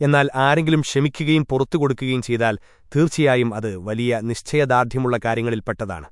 എന്നാൽ ആരെങ്കിലും ക്ഷമിക്കുകയും പുറത്തു കൊടുക്കുകയും ചെയ്താൽ തീർച്ചയായും അത് വലിയ നിശ്ചയദാർഢ്യമുള്ള കാര്യങ്ങളിൽപ്പെട്ടതാണ്